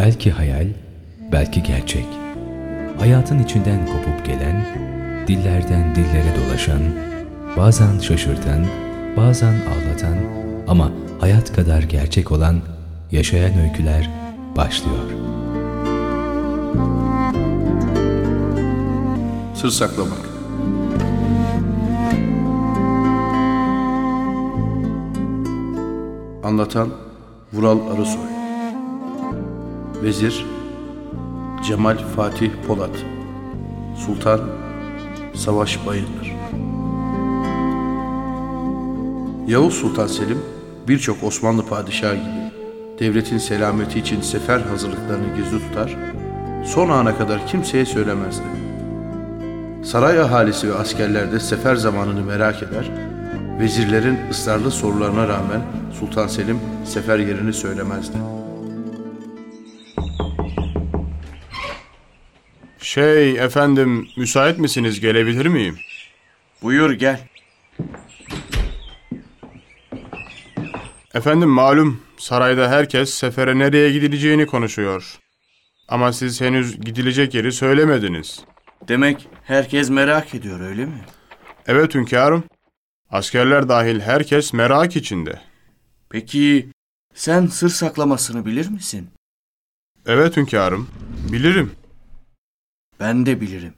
Belki hayal, belki gerçek. Hayatın içinden kopup gelen, dillerden dillere dolaşan, bazen şaşırtan, bazen ağlatan ama hayat kadar gerçek olan yaşayan öyküler başlıyor. Sır saklamak. Anlatan Vural Arısoy Vezir Cemal Fatih Polat Sultan Savaş Bayındır Yavuz Sultan Selim birçok Osmanlı padişahı gibi devletin selameti için sefer hazırlıklarını gizli tutar, son ana kadar kimseye söylemezdi. Saray ahalisi ve askerler de sefer zamanını merak eder, vezirlerin ısrarlı sorularına rağmen Sultan Selim sefer yerini söylemezdi. Şey efendim müsait misiniz gelebilir miyim? Buyur gel. Efendim malum sarayda herkes sefere nereye gidileceğini konuşuyor. Ama siz henüz gidilecek yeri söylemediniz. Demek herkes merak ediyor öyle mi? Evet hünkârım. Askerler dahil herkes merak içinde. Peki sen sır saklamasını bilir misin? Evet hünkârım. Bilirim. Ben de bilirim.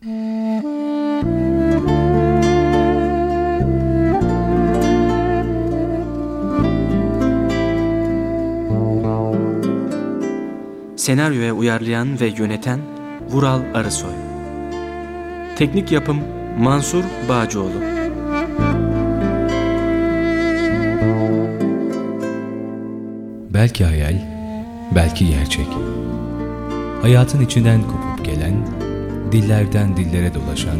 Senaryoya uyarlayan ve yöneten Vural Arısoy. Teknik yapım Mansur Bağcıoğlu. Belki hayal, belki gerçek. Hayatın içinden kopup gelen, dillerden dillere dolaşan,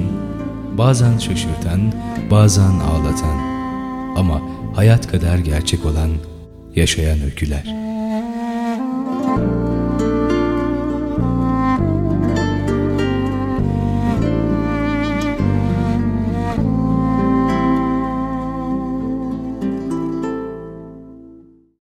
bazen şaşırtan, bazen ağlatan ama hayat kadar gerçek olan yaşayan öyküler. Müzik